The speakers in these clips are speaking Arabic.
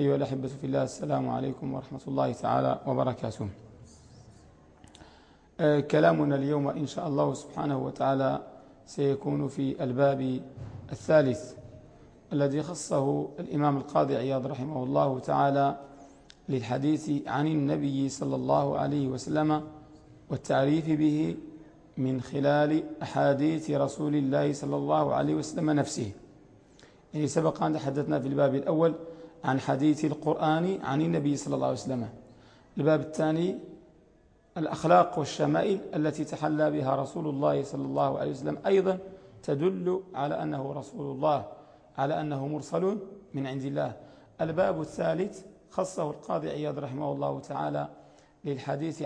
أيها الأحبة في الله السلام عليكم ورحمة الله تعالى وبركاته. كلامنا اليوم إن شاء الله سبحانه وتعالى سيكون في الباب الثالث الذي خصه الإمام القاضي عياض رحمه الله تعالى للحديث عن النبي صلى الله عليه وسلم والتعريف به من خلال أحاديث رسول الله صلى الله عليه وسلم نفسه. يعني سبق أن تحدثنا في الباب الأول عن حديث القرآن عن النبي صلى الله عليه وسلم. الباب الثاني الأخلاق والشمائل التي تحلى بها رسول الله صلى الله عليه وسلم أيضا تدل على أنه رسول الله على أنه مرسل من عند الله. الباب الثالث خصه القاضي عياض رحمه الله تعالى للحديث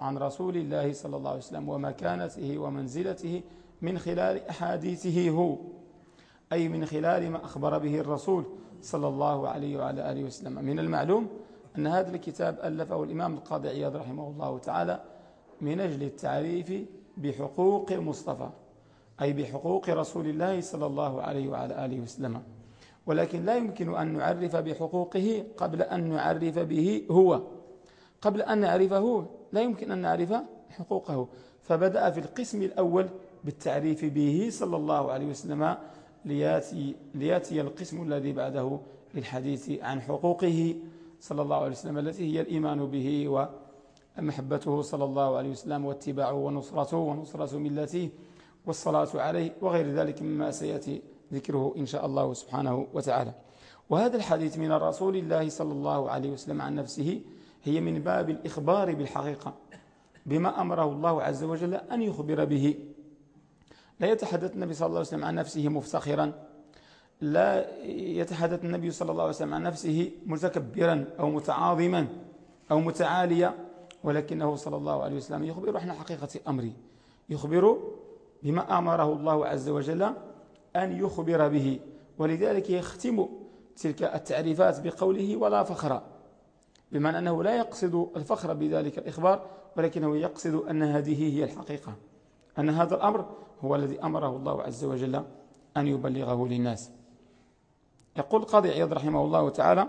عن رسول الله صلى الله عليه وسلم ومكانته ومنزلته من خلال أحاديثه هو أي من خلال ما أخبر به الرسول صلى الله عليه وعلى آله وسلم. من المعلوم أن هذا الكتاب ألفه الإمام القاضي عياض رحمه الله تعالى من أجل التعريف بحقوق المصطفى أي بحقوق رسول الله صلى الله عليه وعلى آله وسلم. ولكن لا يمكن أن نعرف بحقوقه قبل أن نعرف به هو. قبل أن نعرفه لا يمكن أن نعرف حقوقه. فبدأ في القسم الأول بالتعريف به صلى الله عليه وسلم لياتي, لياتي القسم الذي بعده للحديث عن حقوقه صلى الله عليه وسلم التي هي الإيمان به ومحبته صلى الله عليه وسلم واتباعه ونصرته ونصرة ملته والصلاة عليه وغير ذلك مما سيأتي ذكره إن شاء الله سبحانه وتعالى. وهذا الحديث من رسول الله صلى الله عليه وسلم عن نفسه هي من باب الإخبار بالحقيقة بما أمره الله عز وجل أن يخبر به. لا يتحدث النبي صلى الله عليه وسلم عن نفسه مفتخرا لا يتحدث النبي صلى الله عليه وسلم عن نفسه متكبرا أو متعاظما أو متعاليا ولكنه صلى الله عليه وسلم يخبر عن حقيقة أمره. يخبر بما أمره الله عز وجل أن يخبر به ولذلك يختم تلك التعريفات بقوله ولا فخر بمعنى أنه لا يقصد الفخر بذلك الإخبار ولكنه يقصد أن هذه هي الحقيقة. أن هذا الأمر هو الذي أمره الله عز وجل أن يبلغه للناس. يقول قاضي عياض رحمه الله تعالى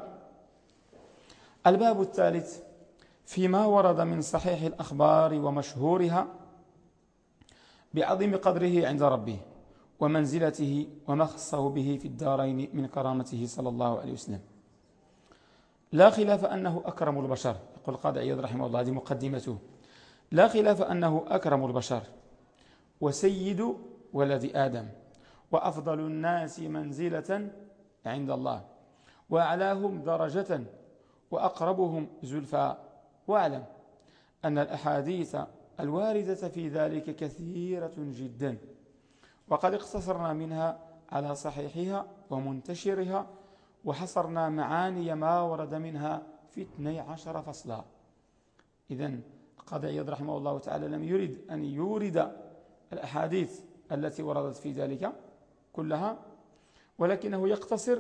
الباب الثالث فيما ورد من صحيح الأخبار ومشهورها بعظيم قدره عند ربه ومنزلته وما خصه به في الدارين من كرامته صلى الله عليه وسلم. لا خلاف أنه أكرم البشر يقول قاضي عياض رحمه الله هذه مقدمته. لا خلاف أنه أكرم البشر. وسيد ولد آدم. وأفضل الناس منزلة عند الله. وأعلاهم درجة. وأقربهم زلفى. وأعلم أن الأحاديث الواردة في ذلك كثيرة جدا. وقد اقتصرنا منها على صحيحها ومنتشرها. وحصرنا معاني ما ورد منها في 12 فصلا. إذا قضي رحمه الله تعالى لم يرد أن يورد الأحاديث التي وردت في ذلك كلها ولكنه يقتصر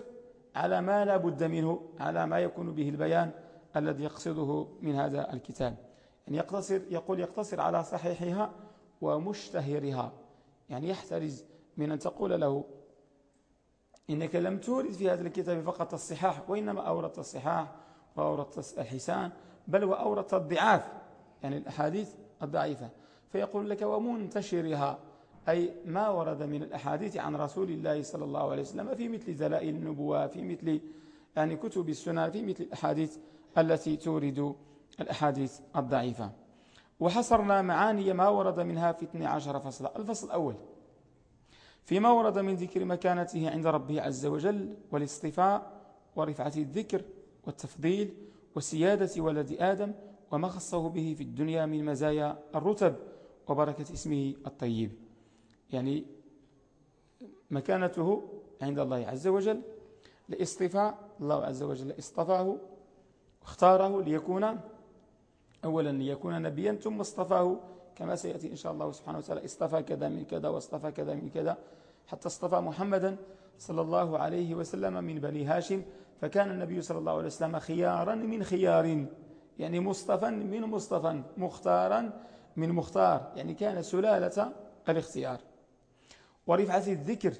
على ما لا بد منه على ما يكون به البيان الذي يقصده من هذا الكتاب. يعني يقتصر يقول يقتصر على صحيحها ومشتهرها. يعني يحترز من أن تقول له إنك لم تورد في هذا الكتاب فقط الصحاح وإنما أوردت الصحاح وأوردت الحسان بل وأوردت الضعاف. يعني الأحاديث الضعيفة. فيقول لك ومنتشرها. أي ما ورد من الأحاديث عن رسول الله صلى الله عليه وسلم في مثل دلائل النبوة في مثل يعني كتب السنة في مثل الأحاديث التي تورد الأحاديث الضعيفة. وحصرنا معاني ما ورد منها في 12 فصلا الفصل الأول فيما ورد من ذكر مكانته عند ربه عز وجل والاصطفاء ورفعة الذكر والتفضيل وسيادة ولد آدم وما خصه به في الدنيا من مزايا الرتب. وبركة اسمه الطيب. يعني مكانته عند الله عز وجل لاصطفاء الله عز وجل اصطفاه اختاره ليكون أولا ليكون نبيا ثم اصطفاه كما سيأتي إن شاء الله سبحانه وتعالى. اصطفى كذا من كذا واصطفى كذا من كذا حتى اصطفى محمدا صلى الله عليه وسلم من بني هاشم. فكان النبي صلى الله عليه وسلم خيارا من خيار يعني مصطفى من مصطفى مختارا من مختار يعني كان سلالة الاختيار. ورفعة الذكر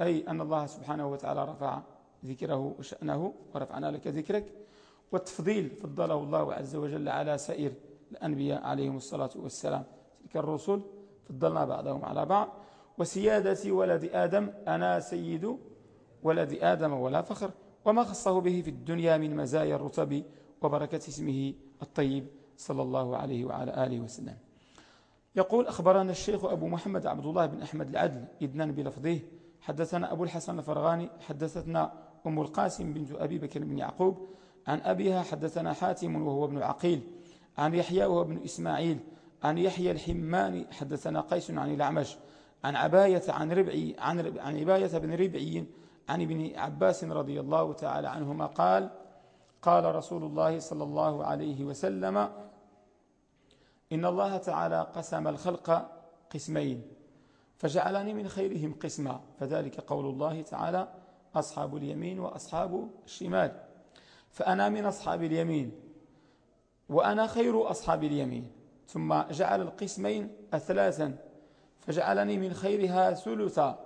أي أن الله سبحانه وتعالى رفع ذكره وشأنه ورفعنا لك ذكرك. والتفضيل فضله الله عز وجل على سائر الأنبياء عليهم الصلاة والسلام. تلك الرسل فضلنا بعضهم على بعض. وسيادة ولد آدم أنا سيد ولد آدم ولا فخر. وما خصه به في الدنيا من مزايا الرتب وبركة اسمه الطيب. صلى الله عليه وعلى آله وسلم. يقول أخبرنا الشيخ أبو محمد عبد الله بن أحمد العدل إذنا بلفظه حدثنا أبو الحسن الفرغاني حدثتنا أم القاسم بنت أبي بكر بن يعقوب عن أبيها حدثنا حاتم وهو ابن عقيل عن يحيى وهو ابن إسماعيل عن يحيى الحماني حدثنا قيس عن الأعمش عن عباية عن ربعي عن, رب عن عباية بن ربعي عن ابن عباس رضي الله تعالى عنهما قال قال رسول الله صلى الله عليه وسلم إن الله تعالى قسم الخلق قسمين فجعلني من خيرهم قسما فذلك قول الله تعالى أصحاب اليمين وأصحاب الشمال. فأنا من أصحاب اليمين وأنا خير أصحاب اليمين. ثم جعل القسمين أثلاثا فجعلني من خيرها ثلثا.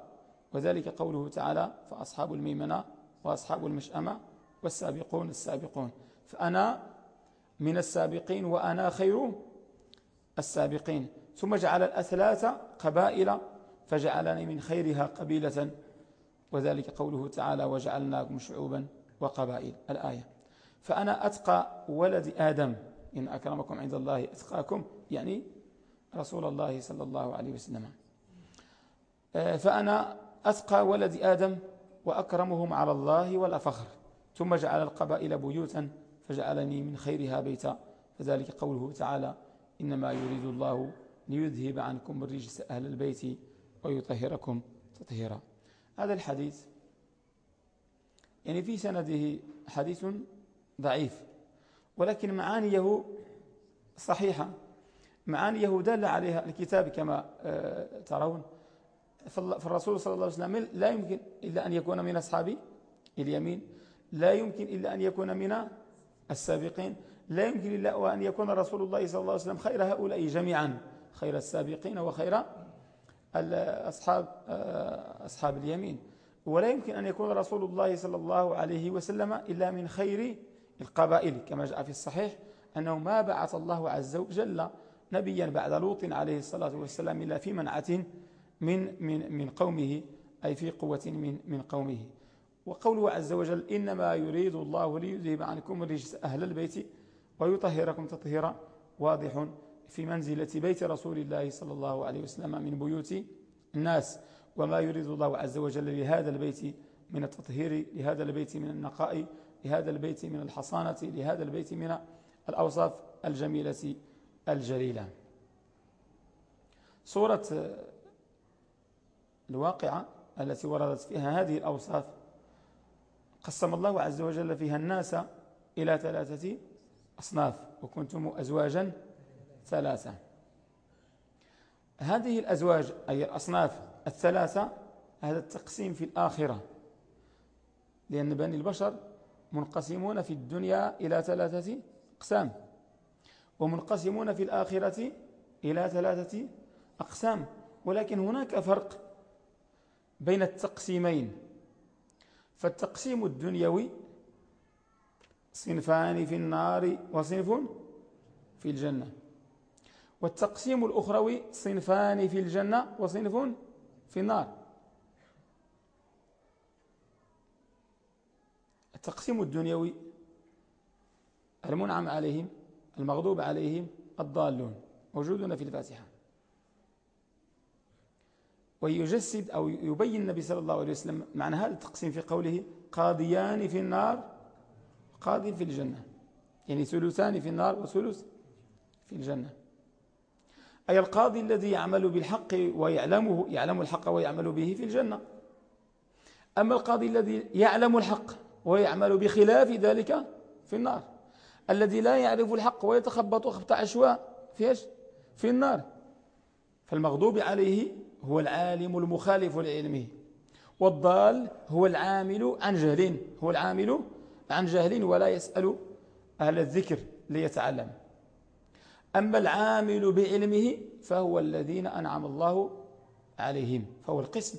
وذلك قوله تعالى فأصحاب الميمنة وأصحاب المشأمة والسابقون السابقون. فأنا من السابقين وأنا خير السابقين. ثم جعل الأثلاث قبائل فجعلني من خيرها قبيلة. وذلك قوله تعالى وجعلناكم شعوبا وقبائل. الآية. فأنا أتقى ولد آدم. إن أكرمكم عند الله أتقاكم يعني رسول الله صلى الله عليه وسلم. آه، فأنا أتقى ولد آدم وأكرمهم على الله ولا فخر. ثم جعل القبائل بيوتا فجعلني من خيرها بيتا. فذلك قوله تعالى إنما يريد الله ليذهب عنكم الرجس أهل البيت ويطهركم تطهيرا. هذا الحديث يعني في سنده حديث ضعيف ولكن معانيه صحيحة. معانيه دل عليها الكتاب كما آه، ترون. فالرسول صلى الله عليه وسلم لا يمكن إلا أن يكون من أصحاب اليمين لا يمكن إلا أن يكون من السابقين. لا يمكن إلا أن يكون رسول الله صلى الله عليه وسلم خير هؤلاء جميعا خير السابقين وخير أصحاب, أصحاب اليمين. ولا يمكن أن يكون رسول الله صلى الله عليه وسلم إلا من خير القبائل كما جاء في الصحيح أنه ما بعث الله عز وجل نبيا بعد لوط عليه الصلاة والسلام إلا في منعة من, من, من قومه أي في قوة من, من قومه. وقوله عز وجل إنما يريد الله ليذهب عنكم الرجس أهل البيت ويطهركم تطهيرا واضح في منزلة بيت رسول الله صلى الله عليه وسلم من بيوت الناس. وما يريد الله عز وجل لهذا البيت من التطهير لهذا البيت من النقاء لهذا البيت من الحصانة لهذا البيت من الأوصاف الجميلة الجليلة. صورة الواقعة التي وردت فيها هذه الأوصاف قسم الله عز وجل فيها الناس إلى ثلاثة أصناف وكنتم أزواجا ثلاثة. هذه الأزواج أي الأصناف الثلاثة هذا التقسيم في الآخرة. لأن بني البشر منقسمون في الدنيا إلى ثلاثة أقسام ومنقسمون في الآخرة إلى ثلاثة أقسام. ولكن هناك فرق بين التقسيمين. فالتقسيم الدنيوي صنفان في النار وصنف في الجنة. والتقسيم الأخروي صنفان في الجنة وصنف في النار. التقسيم الدنيوي المنعم عليهم المغضوب عليهم الضالون. موجودون في الفاتحة. ويجسد أو يبين النبي صلى الله عليه وسلم معنى هذا التقسيم في قوله قاضيان في النار قاض في الجنة. يعني ثلثان في النار وثلث في الجنة. أي القاضي الذي يعمل بالحق ويعلمه يعلم الحق ويعمل به في الجنة. أما القاضي الذي يعلم الحق ويعمل بخلاف ذلك في النار. الذي لا يعرف الحق ويتخبط خبط عشواء في في النار. فالمغضوب عليه هو العالم المخالف لعلمه والضال هو العامل عن جهل هو العامل عن جهل ولا يسأل أهل الذكر ليتعلم. أما العامل بعلمه فهو الذين أنعم الله عليهم فهو القسم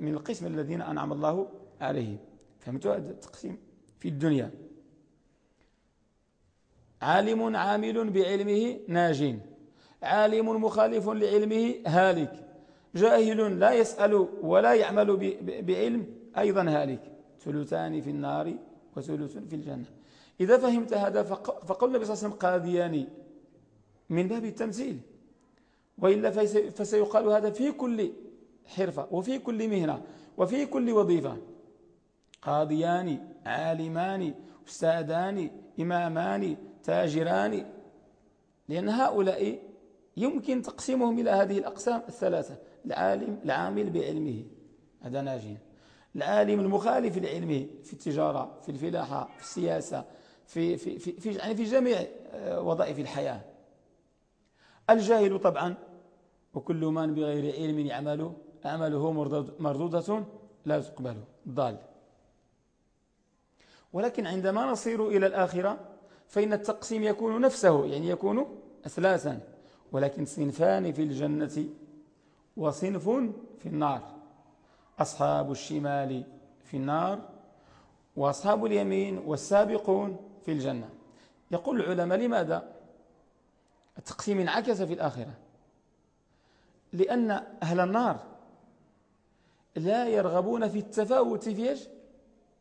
من القسم الذين أنعم الله عليهم. فهمتوا؟ هذا التقسيم في الدنيا. عالم عامل بعلمه ناجين. عالم مخالف لعلمه هالك. جاهل لا يسأل ولا يعمل بعلم أيضا هالك. ثلثان في النار وثلث في الجنة. إذا فهمت هذا فقول النبي صلى الله عليه وسلم قاضيان من باب التمثيل. وإلا فسيقال هذا في كل حرفة وفي كل مهنة وفي كل وظيفة. قاضيان عالمان أستاذان إمامان تاجران. لأن هؤلاء يمكن تقسيمهم إلى هذه الأقسام الثلاثة العالم العامل بعلمه. هذا ناجين العالم المخالف لعلمه في التجارة في الفلاحة في السياسة في, في, في, في, يعني في جميع آه، وظائف الحياة. الجاهل طبعا وكل من بغير علم يعمل أعماله مردودة لا تقبل ضال. ولكن عندما نصير إلى الآخرة فإن التقسيم يكون نفسه يعني يكون أثلاثا. ولكن صنفان في الجنة وصنف في النار. أصحاب الشمال في النار وأصحاب اليمين والسابقون في الجنة. يقول العلماء لماذا؟ التقسيم انعكس في الآخرة. لأن أهل النار لا يرغبون في التفاوت في إيش؟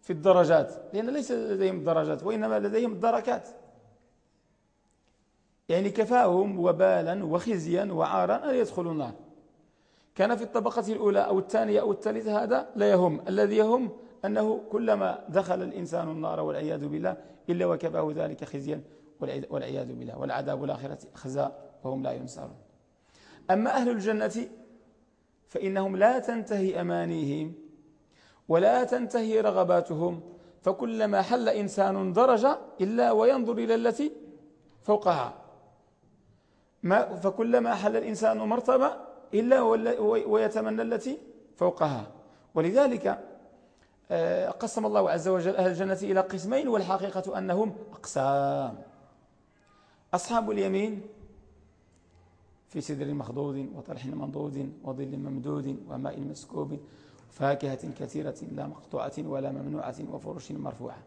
في الدرجات. لأن ليس لديهم درجات وإنما لديهم الدركات يعني كفاهم وبالا وخزيا وعارا أن يدخلوا النار. كان في الطبقة الأولى أو الثانية أو الثالثة هذا لا يهم. الذي يهم أنه كلما دخل الإنسان النار والعياذ بالله إلا وكفاه ذلك خزيا والعياذ بالله والعذاب الآخرة خزاء وهم لا ينصرون. أما أهل الجنة فإنهم لا تنتهي أمانيهم ولا تنتهي رغباتهم فكلما حل إنسان درجة إلا وينظر إلى التي فوقها. ما فكلما حل الإنسان مرتبة إلا ويتمنى التي فوقها. ولذلك آه، قسم الله عز وجل أهل الجنة إلى قسمين والحقيقة أنهم أقسام. أصحاب اليمين في سدر مخضود وطرح منضود وظل ممدود وماء مسكوب فاكهة كثيرة لا مقطوعة ولا ممنوعة وفرش مرفوعة.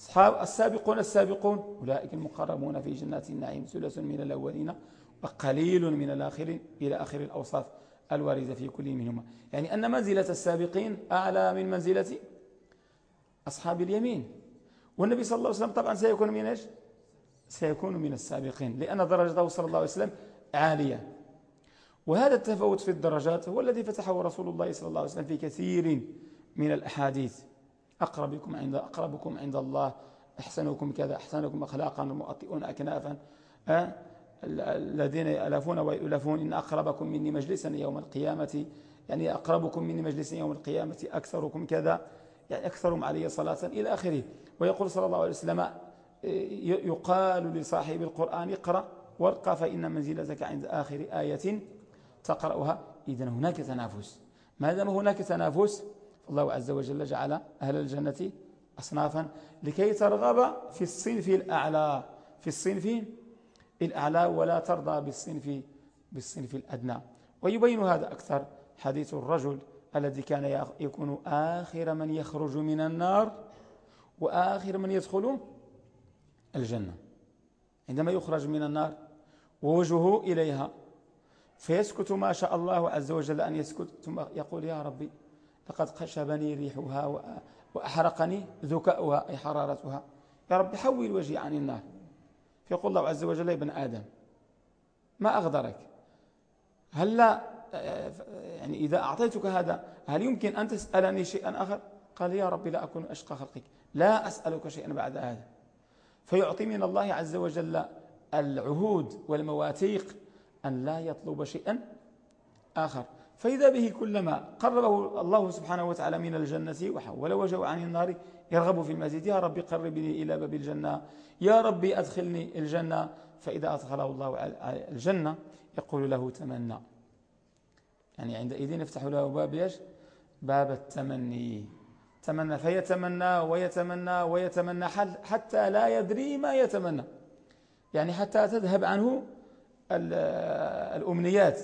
أصحاب السابقون السابقون أولئك المقربون في جنات النعيم ثلث من الأولين. وقليل من الآخرين إلى آخر الأوصاف الواردة في كل منهما. يعني أن منزلة السابقين أعلى من منزلة أصحاب اليمين. والنبي صلى الله عليه وسلم طبعا سيكون من إيش؟ سيكون من السابقين لأن درجته صلى الله عليه وسلم عالية. وهذا التفاوت في الدرجات هو الذي فتحه رسول الله صلى الله عليه وسلم في كثير من الأحاديث. أقربكم عند أقربكم عند الله أحسنكم كذا أحسنكم أخلاقا مؤطئون أكنافا أه؟ الذين يألفون ويؤلفون إن أقربكم مني مجلسا يوم القيامة يعني أقربكم مني مجلسا يوم القيامة أكثركم كذا يعني أكثرهم علي صلاة إلى آخره. ويقول صلى الله عليه وسلم يقال لصاحب القرآن اقرأ وارقى فإن منزلتك عند آخر آية تقرأها. إذن هناك تنافس. ما دام هناك تنافس الله عز وجل جعل أهل الجنة أصنافا لكي ترغب في الصنف الأعلى. في الصنف الأعلى ولا ترضى بالصنف بالصنف الأدنى. ويبين هذا أكثر حديث الرجل الذي كان يكون آخر من يخرج من النار وآخر من يدخل الجنة. عندما يخرج من النار ووجهه إليها فيسكت ما شاء الله عز وجل أن يسكت ثم يقول يا ربي لقد خشبني ريحها وأحرقني ذكاؤها أي حرارتها. يا رب حول وجهي عن النار. فيقول الله عز وجل ابن آدم ما أغدرك؟ هل لا يعني إذا أعطيتك هذا هل يمكن أن تسألني شيئا آخر؟ قال يا رب لا أكون أشقى خلقك لا أسألك شيئا بعد هذا. فيعطي من الله عز وجل العهود والمواثيق أن لا يطلب شيئا آخر. فإذا به كلما قربه الله سبحانه وتعالى من الجنة وحول وجهه عن النار يرغب في المزيد يا ربي قربني إلى باب الجنة يا ربي أدخلني الجنة. فإذا أدخله الله الجنة يقول له تمنى. يعني عندئذ يفتح له باب إيش؟ باب التمني. تمنى فيتمنى ويتمنى ويتمنى حتى لا يدري ما يتمنى. يعني حتى تذهب عنه الأمنيات.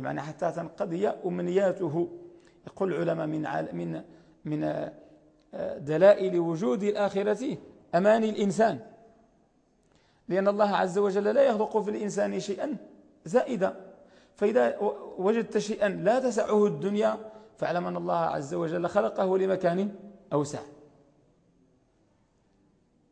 بمعنى حتى تنقضي أمنياته. يقول العلماء من من من آه، دلائل وجود الآخرة أماني الإنسان. لأن الله عز وجل لا يخلق في الإنسان شيئا زائدا. فإذا وجدت شيئا لا تسعه الدنيا فاعلم أن الله عز وجل خلقه لمكان أوسع.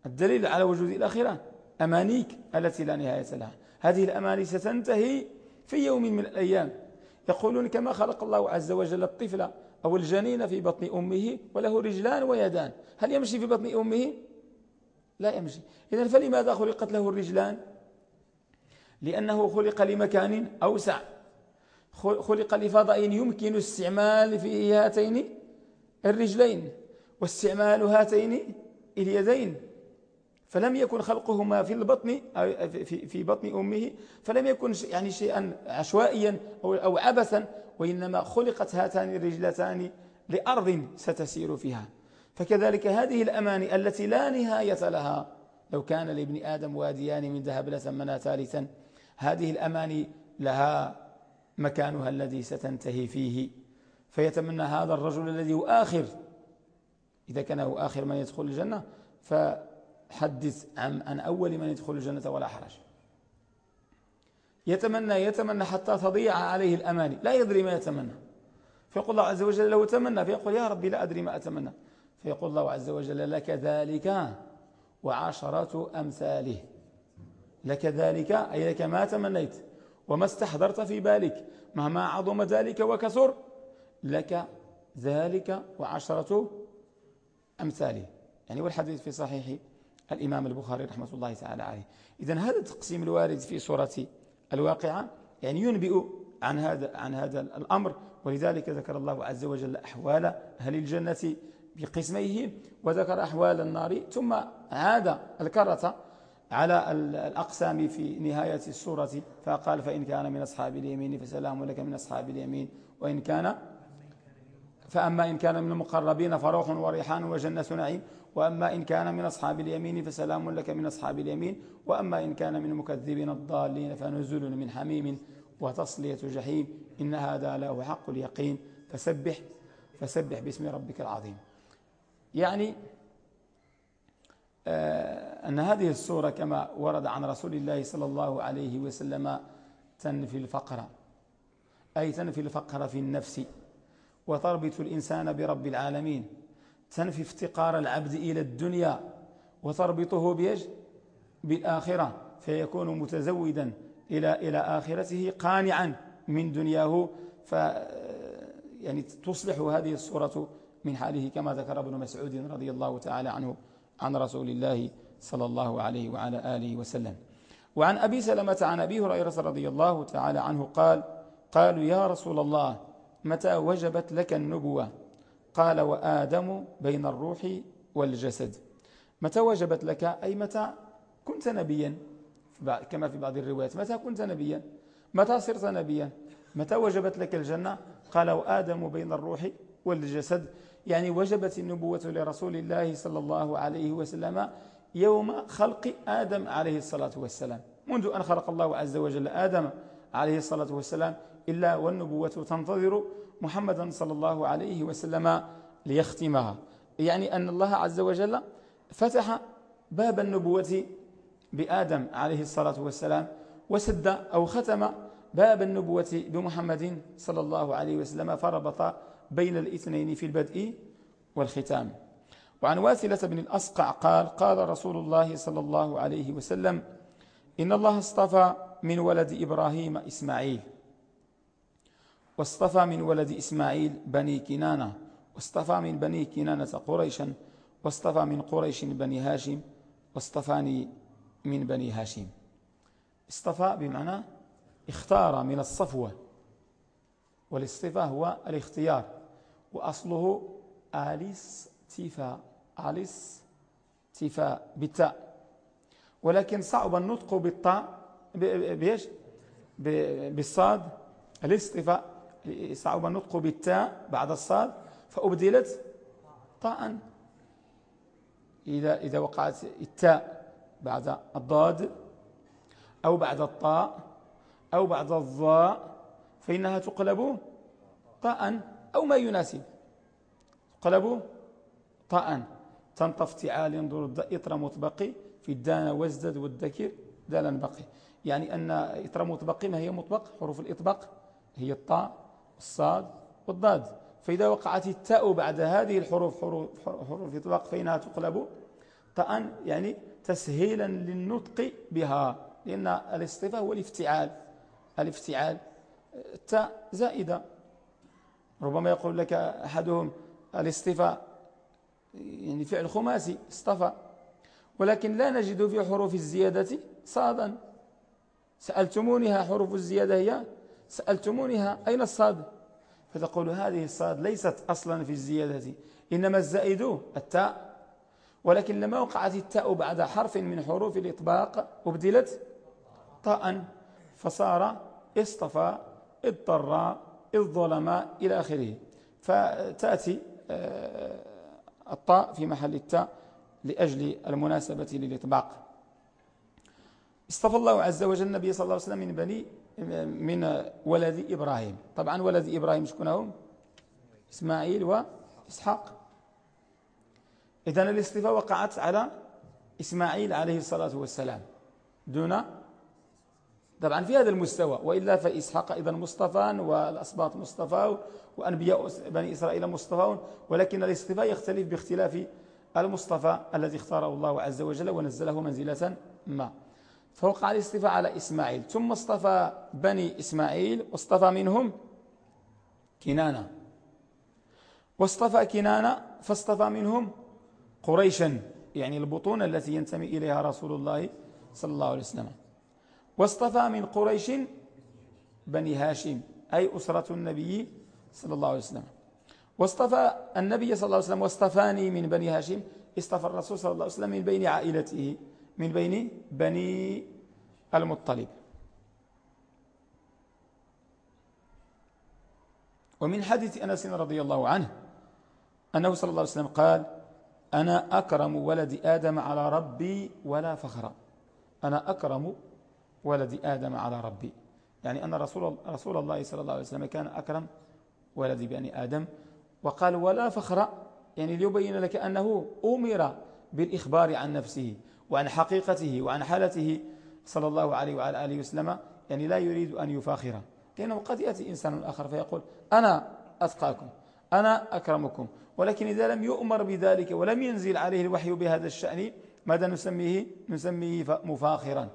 الدليل على وجود الآخرة أمانيك التي لا نهاية لها. هذه الأماني ستنتهي في يوم من الأيام. يقولون كما خلق الله عز وجل الطفل أو الجنين في بطن أمه وله رجلان ويدان. هل يمشي في بطن أمه؟ لا يمشي. إذا فلماذا خلقت له الرجلان؟ لأنه خلق لمكان أوسع. خلق لفضاء يمكن استعمال في هاتين الرجلين واستعمال هاتين اليدين. فلم يكن خلقهما في البطن في بطن أمه فلم يكن يعني شيئا عشوائيا أو عبثا وإنما خلقت هاتان الرجلتان لأرض ستسير فيها. فكذلك هذه الأماني التي لا نهاية لها لو كان لابن آدم واديان من ذهب لثمنا ثالثا هذه الأماني لها مكانها الذي ستنتهي فيه. فيتمنى هذا الرجل الذي هو آخر إذا كان هو آخر من يدخل الجنة فحدث عن, عن أول من يدخل الجنة ولا حرج. يتمنى يتمنى حتى تضيع عليه الأماني. لا يدري ما يتمنى. فيقول الله عز وجل لو تمنى فيقول يا ربي لا أدري ما أتمنى. فيقول الله عز وجل لك ذلك وعشرة أمثاله. لك ذلك أي لك ما تمنيت وما استحضرت في بالك. مهما عظم ذلك وكثر لك ذلك وعشرة أمثاله. يعني والحديث في صحيح الإمام البخاري رحمة الله تعالى عليه. إذا هذا التقسيم الوارد في سورة الواقعة يعني ينبئ عن هذا عن هذا الأمر. ولذلك ذكر الله عز وجل أحوال أهل الجنة بقسميه وذكر أحوال النار ثم عاد الكرة على الأقسام في نهاية السورة فقال فإن كان من أصحاب اليمين فسلام لك من أصحاب اليمين وإن كان فأما إن كان من المقربين فروح وريحان وجنة نعيم. وأما إن كان من أصحاب اليمين فسلام لك من أصحاب اليمين وأما إن كان من المكذبين الضالين فنزل من حميم وتصلية جحيم إن هذا له حق اليقين. فسبح فسبح باسم ربك العظيم. يعني آه، أن هذه السورة كما ورد عن رسول الله صلى الله عليه وسلم تنفي الفقر أي تنفي الفقر في النفس وتربط الإنسان برب العالمين. تنفي افتقار العبد إلى الدنيا وتربطه بيج بالآخرة فيكون متزودا إلى إلى آخرته قانعا من دنياه. ف يعني تصلح هذه الصورة من حاله كما ذكر ابن مسعود رضي الله تعالى عنه عن رسول الله صلى الله عليه وعلى آله وسلم. وعن أبي سلمة عن أبي هريرة رضي الله تعالى عنه قال قالوا يا رسول الله متى وجبت لك النبوة؟ قال وآدم بين الروح والجسد. متى وجبت لك؟ أي متى كنت نبيا؟ كما في بعض الروايات. متى كنت نبيا؟ متى صرت نبيا؟ متى وجبت لك الجنة؟ قال وآدم بين الروح والجسد. يعني وجبت النبوة لرسول الله صلى الله عليه وسلم يوم خلق آدم عليه الصلاة والسلام. منذ أن خلق الله عز وجل آدم عليه الصلاة والسلام إلا والنبوة تنتظر محمدا صلى الله عليه وسلم ليختمها. يعني أن الله عز وجل فتح باب النبوة بآدم عليه الصلاة والسلام وسد أو ختم باب النبوة بمحمد صلى الله عليه وسلم فربط بين الاثنين في البدء والختام. وعن واثلة بن الأسقع قال قال رسول الله صلى الله عليه وسلم إن الله اصطفى من ولد إبراهيم إسماعيل. واصطفى من ولد إسماعيل بني كنانة واصطفى من بني كنانة قريشا واصطفى من قريش بني هاشم واصطفاني من بني هاشم. اصطفى بمعنى اختار من الصفوة والاصطفاء هو الاختيار وأصله الاستفاء الاستفاء بالتاء. ولكن صعب النطق بالطاء بيش بالصاد الاصطفاء صعب النطق بالتاء بعد الصاد فأبدلت طاء. إذا, إذا وقعت التاء بعد الضاد أو بعد الطاء أو بعد الضاء فإنها تقلب طاء أو ما يناسب. تقلب طاء. تنطف افتعال ينظر إطر مطبقي في الدان وازدد والذكر دالا بقي يعني أن إطر مطبقي ما هي مطبق؟ حروف الإطباق هي الطاء. الصاد والضاد. فإذا وقعت التاء بعد هذه الحروف حروف, حروف الإطباق فإنها تقلب طاء يعني تسهيلا للنطق بها لأن الاصطفاء هو الافتعال. الافتعال التاء زائدة. ربما يقول لك أحدهم الاصطفاء يعني فعل خماسي اصطفى ولكن لا نجد في حروف الزيادة صادا. سألتمونها حروف الزيادة هي؟ سألتمونها أين الصاد؟ فتقول هذه الصاد ليست أصلا في الزيادة إنما الزائد التاء. ولكن لما وقعت التاء بعد حرف من حروف الإطباق أبدلت طاء فصار اصطفى اضطر الظلم إلى آخره. فتأتي آه، الطاء في محل التاء لأجل المناسبة للإطباق. اصطفى الله عز وجل النبي صلى الله عليه وسلم من بني من ولد إبراهيم. طبعا ولد إبراهيم شكون هم إسماعيل وإسحاق إذن الاصطفاء وقعت على إسماعيل عليه الصلاة والسلام. دون طبعا في هذا المستوى وإلا فإسحاق أيضا مصطفى والأصباط مصطفى وأنبياء بني إسرائيل مصطفى ولكن الاصطفاء يختلف باختلاف المصطفى الذي اختاره الله عز وجل ونزله منزلة ما. فوقع الاصطفاء على إسماعيل. ثم اصطفى بني إسماعيل واصطفى منهم كنانة. واصطفى كنانة فاصطفى منهم قريشا يعني البطون التي ينتمي إليها رسول الله صلى الله عليه وسلم. واصطفى من قريش بني هاشم أي أسرة النبي صلى الله عليه وسلم. واصطفى النبي صلى الله عليه وسلم واصطفاني من بني هاشم. اصطفى الرسول صلى الله عليه وسلم من بين عائلته. من بين بني المطلب. ومن حديث أنس رضي الله عنه أنه صلى الله عليه وسلم قال أنا أكرم ولد آدم على ربي ولا فخر. أنا أكرم ولد آدم على ربي. يعني أن رسول, رسول الله صلى الله عليه وسلم كان أكرم ولد بني آدم وقال ولا فخر. يعني ليبين لك أنه أمر بالإخبار عن نفسه. وعن حقيقته وعن حالته صلى الله عليه وعلى آله وسلم يعني لا يريد أن يفاخر. لأنه قد يأتي إنسان آخر فيقول أنا أتقاكم أنا أكرمكم ولكن إذا لم يؤمر بذلك ولم ينزل عليه الوحي بهذا الشأن ماذا نسميه؟ نسميه مفاخرا.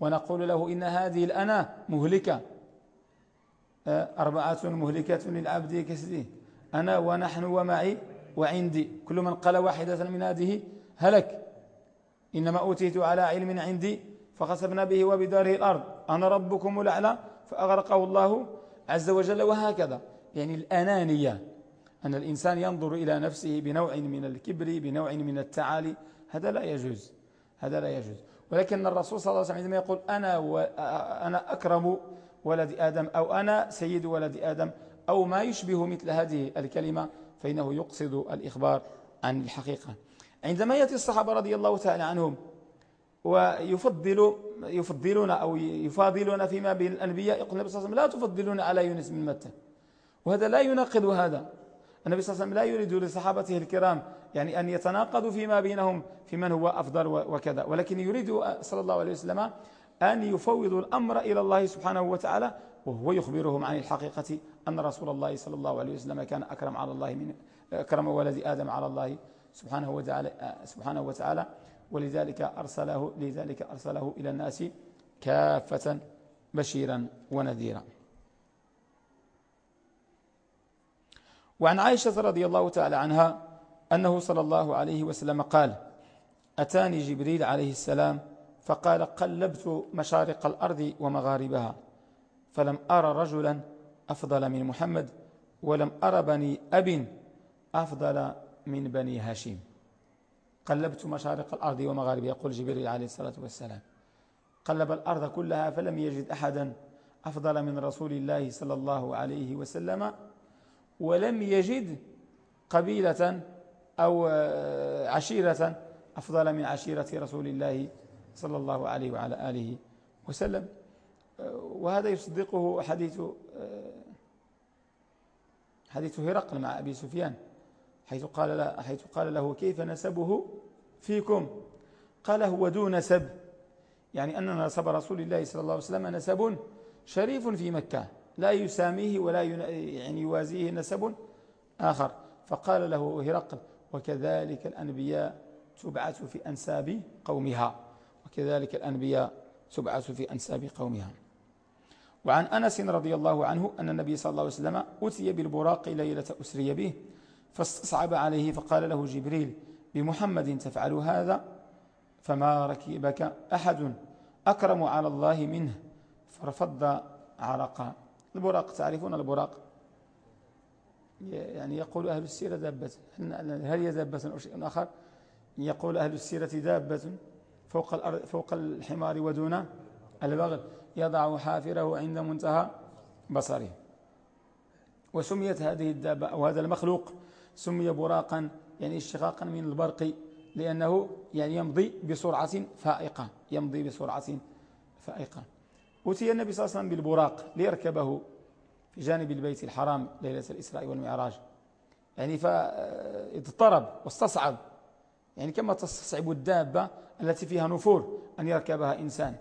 ونقول له إن هذه الأنا مهلكة. آه، أربعة مهلكة للعبد كسده أنا ونحن ومعي وعندي. كل من قال واحدة من هذه هلك. إنما أوتيت على علم عندي فخسبنا به وبداره الأرض. أنا ربكم الأعلى فأغرقه الله عز وجل. وهكذا. يعني الأنانية. أن الإنسان ينظر إلى نفسه بنوع من الكبر بنوع من التعالي. هذا لا يجوز. هذا لا يجوز. ولكن الرسول صلى الله عليه وسلم عندما يقول أنا, و... أنا أكرم ولد آدم أو أنا سيد ولد آدم أو ما يشبه مثل هذه الكلمة فإنه يقصد الإخبار عن الحقيقة. عندما يأتي الصحابة رضي الله تعالى عنهم ويفضل يفضلون أو يفاضلون فيما بين الأنبياء يقول النبي صلى الله عليه وسلم لا تفضلون على يونس من متى. وهذا لا يناقض هذا. النبي صلى الله عليه وسلم لا يريد لصحابته الكرام يعني أن يتناقضوا فيما بينهم في من هو أفضل وكذا. ولكن يريد صلى الله عليه وسلم أن يفوضوا الأمر إلى الله سبحانه وتعالى وهو يخبرهم عن الحقيقة أن رسول الله صلى الله عليه وسلم كان أكرم على الله من أكرم ولد آدم على الله سبحانه وتعالى سبحانه وتعالى ولذلك أرسله لذلك أرسله إلى الناس كافة بشيرا ونذيرا. وعن عائشة رضي الله تعالى عنها أنه صلى الله عليه وسلم قال أتاني جبريل عليه السلام فقال قلبت مشارق الأرض ومغاربها فلم أرى رجلا أفضل من محمد ولم أر بني أب أفضل من بني هاشم. قلبت مشارق الأرض ومغاربها يقول جبريل عليه الصلاة والسلام. قلب الأرض كلها فلم يجد أحدا أفضل من رسول الله صلى الله عليه وسلم ولم يجد قبيلة أو عشيرة أفضل من عشيرة رسول الله صلى الله عليه وعلى آله وسلم. وهذا يصدقه حديث حديث هرقل مع أبي سفيان. حيث قال, له حيث قال له كيف نسبه فيكم؟ قال هو ذو نسب. يعني أن نسب رسول الله صلى الله عليه وسلم نسب شريف في مكة. لا يساميه ولا يعني يوازيه نسب آخر. فقال له هرقل وكذلك الأنبياء تبعث في أنساب قومها. وكذلك الأنبياء تبعث في أنساب قومها. وعن أنس رضي الله عنه أن النبي صلى الله عليه وسلم أتي بالبراق ليلة أسري به. فاستصعب عليه فقال له جبريل بمحمد تفعل هذا؟ فما ركبك أحد أكرم على الله منه. فرفض عرقا. البراق تعرفون البراق؟ يعني يقول أهل السيرة دابة. هل هي دابة أو شيء آخر؟ يقول أهل السيرة دابة. فوق, الأرض فوق الحمار ودون البغل. يضع حافره عند منتهى بصره. وسميت هذه الدابة أو هذا المخلوق سمي براقا يعني اشتقاقا من البرق لأنه يعني يمضي بسرعة فائقة يمضي بسرعة فائقة. أتي النبي صلى الله عليه وسلم بالبراق ليركبه في جانب البيت الحرام ليلة الإسراء والمعراج. يعني فاضطرب واستصعب يعني كما تستصعب الدابة التي فيها نفور أن يركبها إنسان.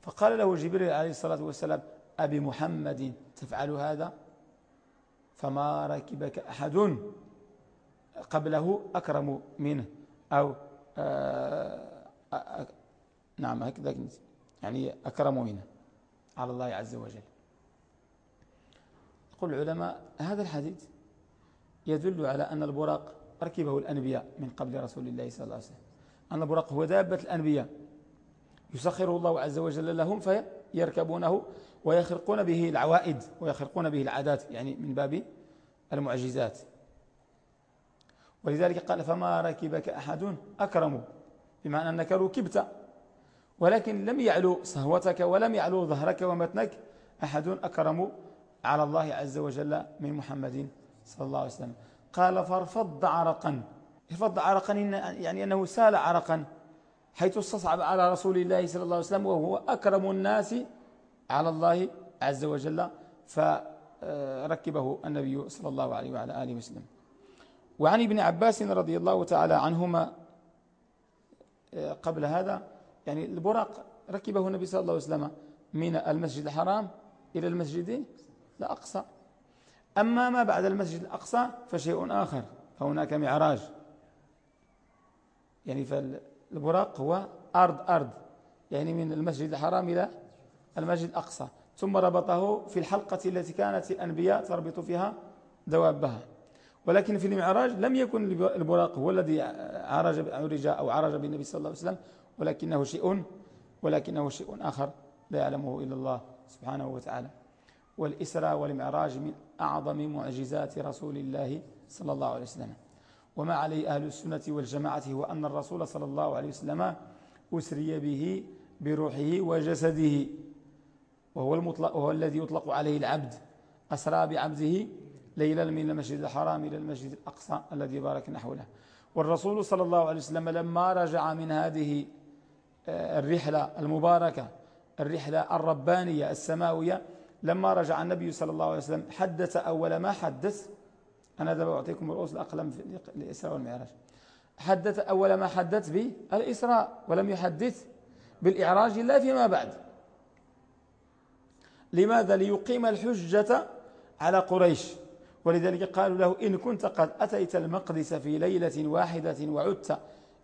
فقال له جبريل عليه الصلاة والسلام أبي محمد تفعل هذا؟ فما ركبك أحد قبله أكرم منه أو آه، آه، نعم هكذا يعني أكرم منه على الله عز وجل. يقول العلماء هذا الحديث يدل على أن البراق ركبه الأنبياء من قبل رسول الله صلى الله عليه وسلم. أن البراق هو دابة الأنبياء. يسخره الله عز وجل لهم فيركبونه ويخرقون به العوائد ويخرقون به العادات يعني من باب المعجزات. ولذلك قال فما ركبك أحد أكرم بمعنى أنك ركبت ولكن لم يعلو صهوتك ولم يعلو ظهرك ومتنك أحد أكرم على الله عز وجل من محمد صلى الله عليه وسلم. قال فارفض عرقا. ارفض عرقا يعني أنه سال عرقا حيث استصعب على رسول الله صلى الله عليه وسلم وهو أكرم الناس على الله عز وجل فركبه النبي صلى الله عليه وعلى آله وسلم. وعن ابن عباس رضي الله تعالى عنهما قبل هذا يعني البراق ركبه النبي صلى الله عليه وسلم من المسجد الحرام إلى المسجد الأقصى. أما ما بعد المسجد الأقصى فشيء آخر فهناك معراج. يعني فالبراق هو أرض أرض يعني من المسجد الحرام إلى المسجد الأقصى ثم ربطه في الحلقة التي كانت الأنبياء تربط فيها دوابها. ولكن في المعراج لم يكن البراق هو الذي عرج عرج أو عرج بالنبي صلى الله عليه وسلم ولكنه شيء ولكنه شيء آخر لا يعلمه إلا الله سبحانه وتعالى. والإسراء والمعراج من أعظم معجزات رسول الله صلى الله عليه وسلم. وما عليه أهل السنة والجماعة هو أن الرسول صلى الله عليه وسلم أسري به بروحه وجسده. وهو, المطلق وهو الذي يطلق عليه العبد. أسرى بعبده ليلا من المسجد الحرام إلى المسجد الأقصى الذي بارك نحوه والرسول صلى الله عليه وسلم لما رجع من هذه آه، الرحلة المباركة الرحلة الربانية السماوية لما رجع النبي صلى الله عليه وسلم حدث أول ما حدث. أنا دابا أعطيكم رؤوس الأقلام في الإسراء والمعراج. حدث أول ما حدث به الإسراء ولم يحدث بالإعراج إلا فيما بعد. لماذا ليقيم الحجة على قريش؟ ولذلك قالوا له إن كنت قد أتيت المقدس في ليلة واحدة وعدت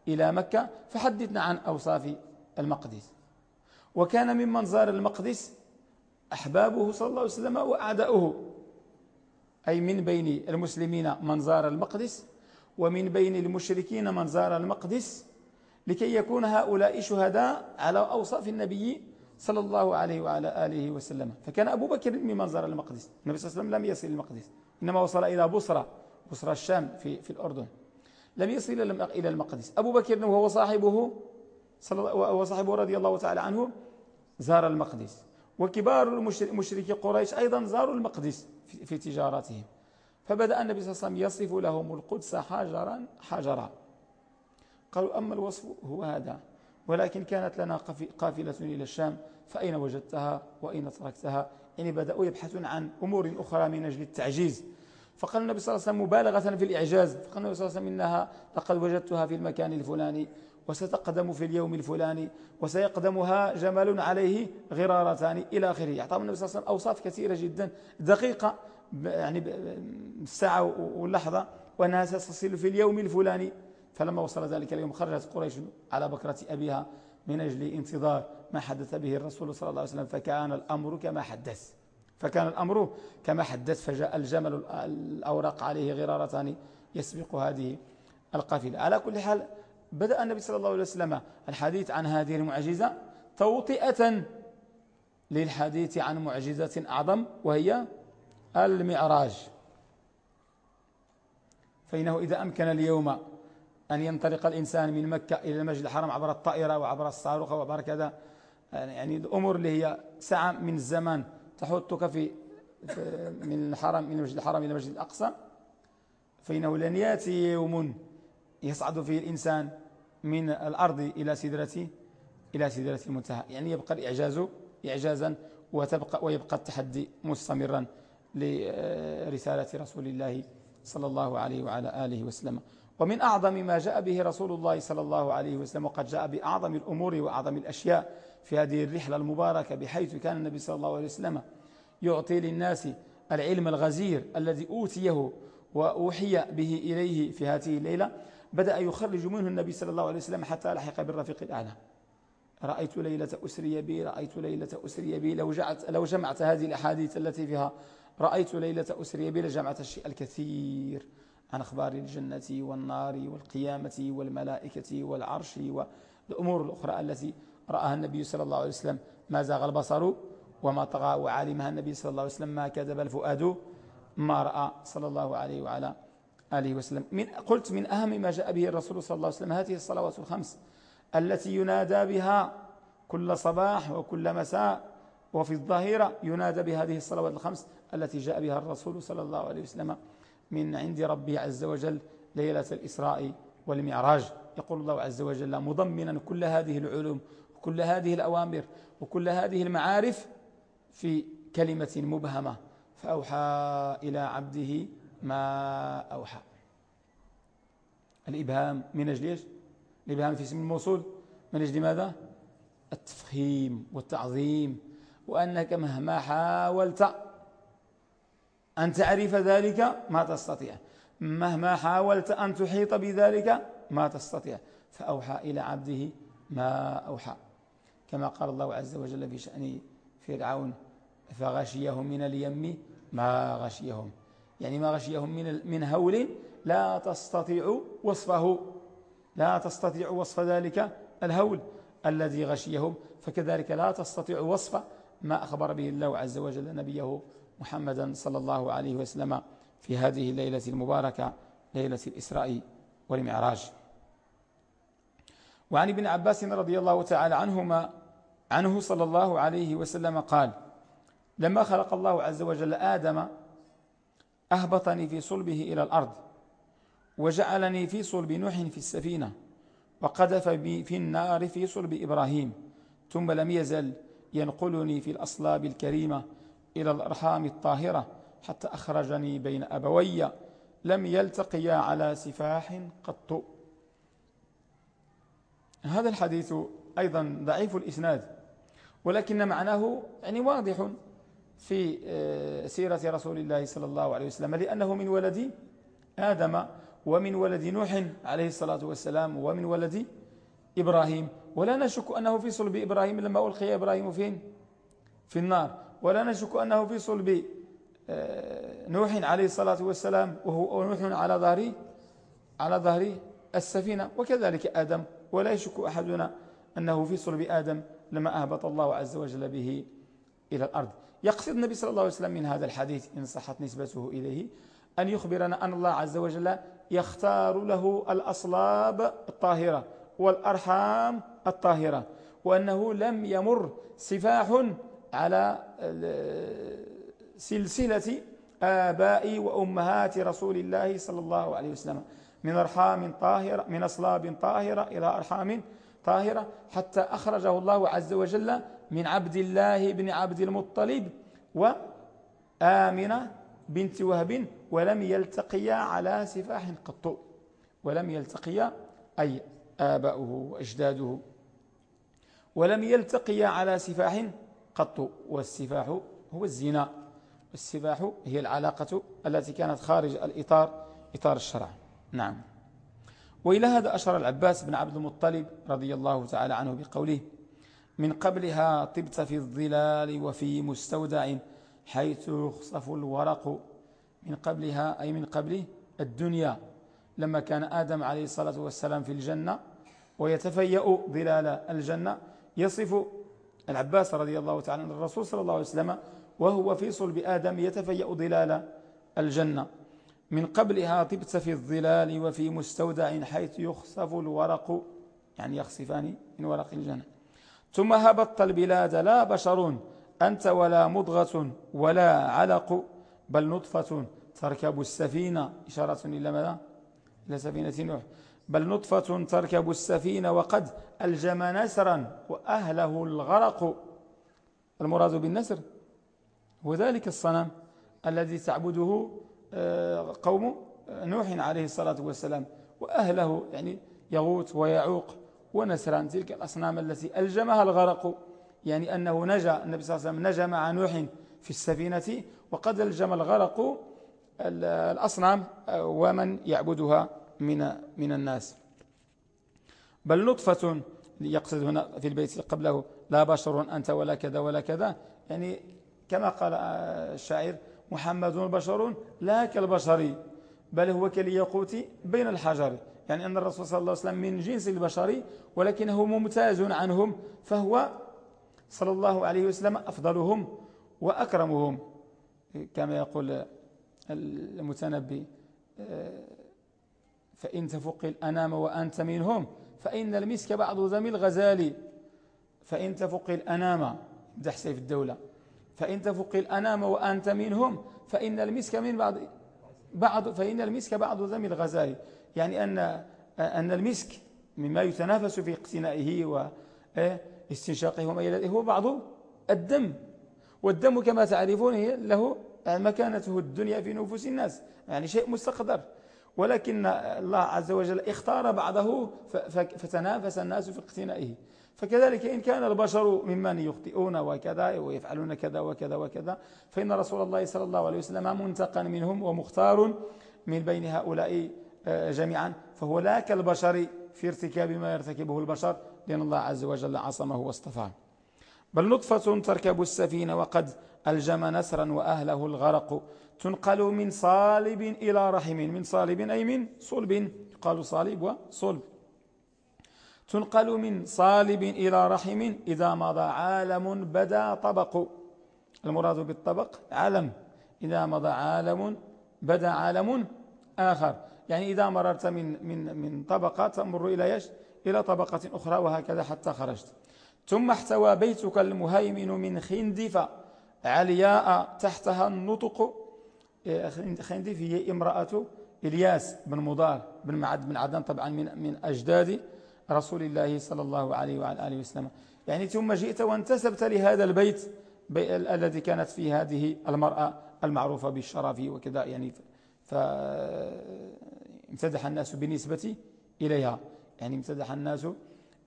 إلى مكة فحدثنا عن أوصاف المقدس. وكان من منظار المقدس أحبابه صلى الله عليه وسلم وأعداؤه أي من بين المسلمين منظار المقدس ومن بين المشركين منظار المقدس لكي يكون هؤلاء شهداء على أوصاف النبي صلى الله عليه وعلى آله وسلم. فكان أبو بكر ممن زار المقدس. النبي صلى الله عليه وسلم لم يصل المقدس. إنما وصل إلى بصرة بصرة الشام في, في الأردن. لم يصل إلى المقدس. أبو بكر وهو صاحبه وصاحبه رضي الله تعالى عنه زار المقدس. وكبار مشركي قريش أيضا زاروا المقدس في تجارتهم فبدأ النبي صلى الله عليه وسلم يصف لهم القدس حجرا حجرا. قالوا أما الوصف هو هذا. ولكن كانت لنا قافلة إلى الشام فأين وجدتها؟ وأين تركتها؟ يعني بدأوا يبحثون عن أمور أخرى من أجل التعجيز. فقال النبي صلى الله عليه وسلم مبالغة في الإعجاز. فقال النبي صلى الله عليه وسلم إنها لقد وجدتها في المكان الفلاني وستقدم في اليوم الفلاني وسيقدمها جمل عليه غرارتان إلى آخره. يعطاهم النبي صلى الله عليه وسلم أوصاف كثيرة جدا دقيقة يعني الساعة واللحظة وأنها ستصل في اليوم الفلاني. فلما وصل ذلك اليوم خرجت قريش على بكرة أبيها من أجل انتظار ما حدث به الرسول صلى الله عليه وسلم فكان الأمر كما حدث. فكان الأمر كما حدث فجاء الجمل الأوراق عليه غرارتان يسبق هذه القافلة. على كل حال بدأ النبي صلى الله عليه وسلم الحديث عن هذه المعجزة توطئة للحديث عن معجزة أعظم وهي المعراج. فإنه إذا أمكن اليوم أن ينطلق الإنسان من مكة إلى المسجد الحرام عبر الطائرة وعبر الصاروخ وعبر كذا. يعني الأمور اللي هي ساعة من الزمان تحطك في من الحرم من المسجد الحرام إلى المسجد الأقصى. فإنه لن يأتي يوم يصعد فيه الإنسان من الأرض إلى سدرة إلى سدرة المنتهى. يعني يبقى الإعجاز إعجازا وتبقى ويبقى التحدي مستمرا لرسالة رسول الله صلى الله عليه وعلى آله وسلم. ومن أعظم ما جاء به رسول الله صلى الله عليه وسلم وقد جاء بأعظم الأمور وأعظم الأشياء في هذه الرحلة المباركة بحيث كان النبي صلى الله عليه وسلم يعطي للناس العلم الغزير الذي أوتيه وأوحي به إليه في هذه الليلة. بدأ يخرج منه النبي صلى الله عليه وسلم حتى لحق بالرفيق الأعلى. رأيت ليلة أسري بي رأيت ليلة أسري بي لو, جعت لو جمعت هذه الأحاديث التي فيها رأيت ليلة أسري بي لجمعت الشيء الكثير. عن أخبار الجنة والنار والقيامة والملائكة والعرش والأمور الأخرى التي رآها النبي صلى الله عليه وسلم. ما زاغ البصر وما طغى وعلمها النبي صلى الله عليه وسلم؟ ما كذب الفؤاد ما رأى صلى الله عليه وعلى آله وسلم. من قلت من أهم ما جاء به الرسول صلى الله عليه وسلم هذه الصلوات الخمس التي ينادى بها كل صباح وكل مساء وفي الظهيرة ينادى بهذه الصلوات الخمس التي جاء بها الرسول صلى الله عليه وسلم. من عند ربه عز وجل ليلة الإسراء والمعراج. يقول الله عز وجل مضمنا كل هذه العلوم وكل هذه الأوامر وكل هذه المعارف في كلمة مبهمة. فأوحى إلى عبده ما أوحى. الإبهام من أجل إيش الإبهام في اسم الموصول من أجل ماذا التفخيم والتعظيم. وأنك مهما حاولت أن تعرف ذلك ما تستطيع. مهما حاولت أن تحيط بذلك ما تستطيع. فأوحى إلى عبده ما أوحى. كما قال الله عز وجل في شأن فرعون فغشيهم من اليم ما غشيهم. يعني ما غشيهم من من هول لا تستطيع وصفه. لا تستطيع وصف ذلك الهول الذي غشيهم. فكذلك لا تستطيع وصف ما أخبر به الله عز وجل نبيه محمدا صلى الله عليه وسلم في هذه الليلة المباركة ليلة الإسراء والمعراج. وعن ابن عباس رضي الله تعالى عنهما عنه صلى الله عليه وسلم قال لما خلق الله عز وجل آدم أهبطني في صلبه إلى الأرض وجعلني في صلب نوح في السفينة وقذف بي في النار في صلب إبراهيم ثم لم يزل ينقلني في الأصلاب الكريمة إلى الأرحام الطاهرة حتى أخرجني بين أبوي. لم يلتقيا على سفاح قط. هذا الحديث أيضا ضعيف الإسناد ولكن معناه يعني واضح في آه، سيرة رسول الله صلى الله عليه وسلم لأنه من ولد آدم ومن ولد نوح عليه الصلاة والسلام ومن ولد إبراهيم. ولا نشك أنه في صلب إبراهيم لما ألقي إبراهيم فين؟ في النار. ولا نشك أنه في صلب آه، نوح عليه الصلاة والسلام وهو نوح على ظهر على ظهر السفينة. وكذلك آدم ولا يشك أحدنا أنه في صلب آدم لما أهبط الله عز وجل به إلى الأرض. يقصد النبي صلى الله عليه وسلم من هذا الحديث إن صحت نسبته إليه أن يخبرنا أن الله عز وجل يختار له الأصلاب الطاهرة والأرحام الطاهرة وأنه لم يمر سفاح على سلسلة آباء وأمهات رسول الله صلى الله عليه وسلم. من أرحام طاهرة من أصلاب طاهرة إلى أرحام طاهرة حتى أخرجه الله عز وجل من عبد الله بن عبد المطلب وآمنة بنت وهب ولم يلتقيا على سفاح قط. ولم يلتقيا أي آباؤه وأجداده. ولم يلتقيا على سفاح قط والسفاح هو الزنا. السفاح هي العلاقة التي كانت خارج الإطار إطار الشرع. نعم. وإلى هذا أشار العباس بن عبد المطلب رضي الله تعالى عنه بقوله من قبلها طبت في الظلال وفي مستودع حيث يخصف الورق. من قبلها أي من قبل الدنيا. لما كان آدم عليه الصلاة والسلام في الجنة ويتفيأ ظلال الجنة يصف العباس رضي الله تعالى عن الرسول صلى الله عليه وسلم وهو في صلب آدم يتفيأ ظلال الجنة. من قبلها طبت في الظلال وفي مستودع حيث يخصف الورق يعني يخصفان من ورق الجنة. ثم هبطت البلاد لا بشر أنت ولا مضغة ولا علق بل نطفة تركب السفينة. إشارة إلى ماذا؟ إلى سفينة نوح. بل نطفة تركب السفينة وقد ألجم نسرا وأهله الغرق. المراد بالنسر هو ذلك الصنم الذي تعبده آه، قوم نوح عليه الصلاة والسلام وأهله يعني يغوت ويعوق ونسران تلك الأصنام التي ألجمها الغرق يعني أنه نجا النبي صلى الله عليه وسلم نجا مع نوح في السفينة وقد ألجم الغرق الأصنام آه، ومن يعبدها. من من الناس. بل نطفة يقصد هنا في البيت قبله لا بشر أنت ولا كذا ولا كذا. يعني كما قال آه، الشاعر محمد بشر لا كالبشر بل هو كالياقوت بين الحجر. يعني أن الرسول صلى الله عليه وسلم من جنس البشر ولكنه ممتاز عنهم فهو صلى الله عليه وسلم أفضلهم وأكرمهم. كما يقول المتنبي آه، فإن تفق الأنام وأنت منهم فإن المسك بعض ذم الغزال. فإن تفق الأنام مدح سيف الدولة. فإن تفق الأنام وأنت منهم فإن المسك من بعض بعض فإن المسك بعض ذم الغزال. يعني أن أن المسك مما يتنافس في اقتنائه واستنشاقه وما إلى ذلك هو بعض الدم. والدم كما تعرفون له مكانته الدنيا في نفوس الناس يعني شيء مستقدر. ولكن الله عز وجل اختار بعضه فتنافس الناس في اقتنائه. فكذلك إن كان البشر ممن يخطئون وكذا ويفعلون كذا وكذا وكذا فإن رسول الله صلى الله عليه وسلم منتقى منهم ومختار من بين هؤلاء آه، جميعا. فهو لا كالبشر في ارتكاب ما يرتكبه البشر لأن الله عز وجل عصمه واصطفاه. بل نطفة تركب السفينة وقد ألجم نسرا وأهله الغرق. تنقل من صالب إلى رحم من صالب أي من صلب. يقال صالب وصلب. تنقل من صالب إلى رحم إذا مضى عالم بدا طبق. المراد بالطبق عالم إذا مضى عالم بدا عالم آخر. يعني إذا مررت من من من طبقة تمر إلى يش إلى طبقة أخرى وهكذا حتى خرجت. ثم احتوى بيتك المهيمن من خندف. علياء تحتها النطق. خندف هي امرأة إلياس بن مضار بن معد بن عدن طبعا من من أجداد رسول الله صلى الله عليه وعلى آله وسلم. يعني ثم جئت وانتسبت لهذا البيت الذي كانت فيه هذه المرأة المعروفة بالشرف وكذا. يعني فامتدح الناس بالنسبة إليها. يعني امتدح الناس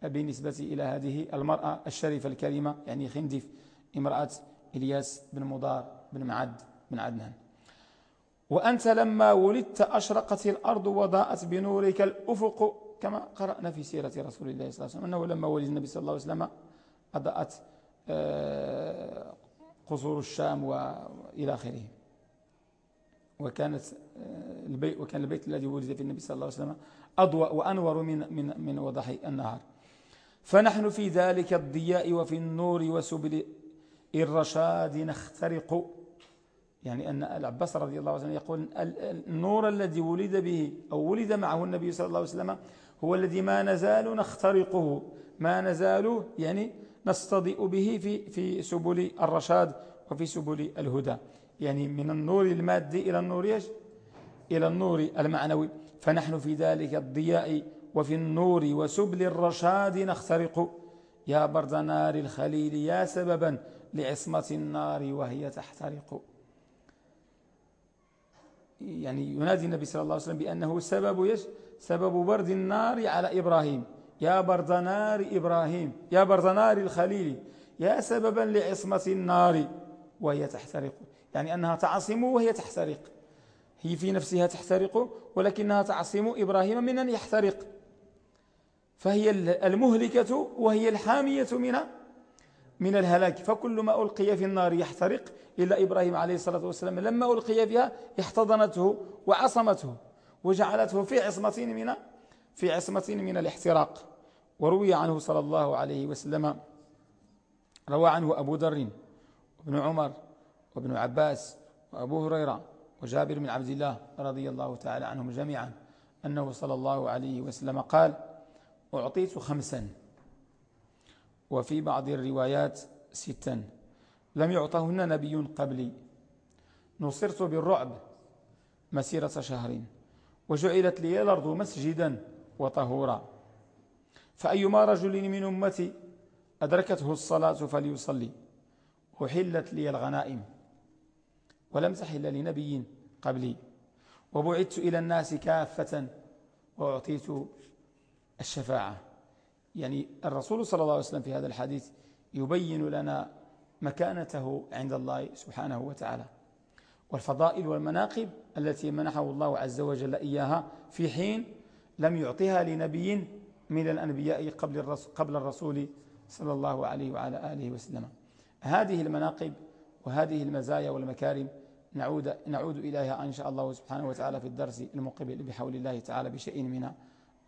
بالنسبة إلى هذه المرأة الشريفة الكريمة. يعني خندف امرأة إلياس بن مضار بن معد بن عدنان. وأنت لما ولدت أشرقت الأرض وضاءت بنورك الأفق كما قرأنا في سيرة رسول الله صلى الله عليه وسلم أنه لما ولد النبي صلى الله عليه وسلم أضاءت آه، قصور الشام وإلى آخره. وكانت آه، البيت وكان البيت الذي ولد فيه النبي صلى الله عليه وسلم أضوأ وأنور من من من وضح النهار. فنحن في ذلك الضياء وفي النور وسبل الرشاد نخترق. يعني أن العباس رضي الله عنه يقول النور الذي ولد به أو ولد معه النبي صلى الله عليه وسلم هو الذي ما نزال نخترقه. ما نزال يعني نستضيء به في, في سبل الرشاد وفي سبل الهدى. يعني من النور المادي إلى النور إلى النور المعنوي. فنحن في ذلك الضياء وفي النور وسبل الرشاد نخترق. يا برد نار الخليل يا سببا لعصمة النار وهي تحترق. يعني ينادي النبي صلى الله عليه وسلم بأنه سبب يش سبب برد النار على إبراهيم. يا برد نار إبراهيم يا برد نار الخليل يا سببا لعصمة النار وهي تحترق. يعني أنها تعصم وهي تحترق. هي في نفسها تحترق ولكنها تعصم إبراهيم من أن يحترق. فهي المهلكة وهي الحامية من من الهلاك فكل ما ألقي في النار يحترق إلا إبراهيم عليه الصلاة والسلام. لما ألقي فيها احتضنته وعصمته وجعلته في عصمة من في عصمة من الاحتراق. وروي عنه صلى الله عليه وسلم روى عنه أبو ذر وابن عمر وابن عباس وأبو هريرة وجابر بن عبد الله رضي الله تعالى عنهم جميعا أنه صلى الله عليه وسلم قال أعطيت خمسا وفي بعض الروايات ستا. لم يعطهن نبي قبلي. نصرت بالرعب مسيرة شهر. وجعلت لي الأرض مسجدا وطهورا. فأيما رجل من أمتي أدركته الصلاة فليصلي. وحلت لي الغنائم. ولم تحل لنبي قبلي. وبعدت إلى الناس كافة. وأعطيت الشفاعة. يعني الرسول صلى الله عليه وسلم في هذا الحديث يبين لنا مكانته عند الله سبحانه وتعالى. والفضائل والمناقب التي منحه الله عز وجل إياها في حين لم يعطيها لنبي من الأنبياء قبل الرسول, قبل الرسول صلى الله عليه وعلى آله وسلم. هذه المناقب وهذه المزايا والمكارم نعود, نعود إليها إن شاء الله سبحانه وتعالى في الدرس المقبل بحول الله تعالى بشيء من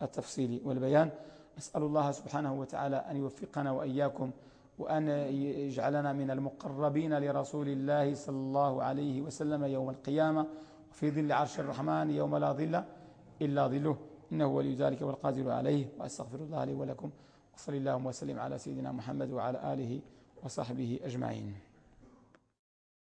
التفصيل والبيان. نسأل الله سبحانه وتعالى أن يوفقنا وإياكم وأن يجعلنا من المقربين لرسول الله صلى الله عليه وسلم يوم القيامة وفي ظل عرش الرحمن يوم لا ظل إلا ظله. إنه ولي ذلك والقادر عليه وأستغفر الله لي ولكم وصلى اللهم وسلم على سيدنا محمد وعلى آله وصحبه أجمعين.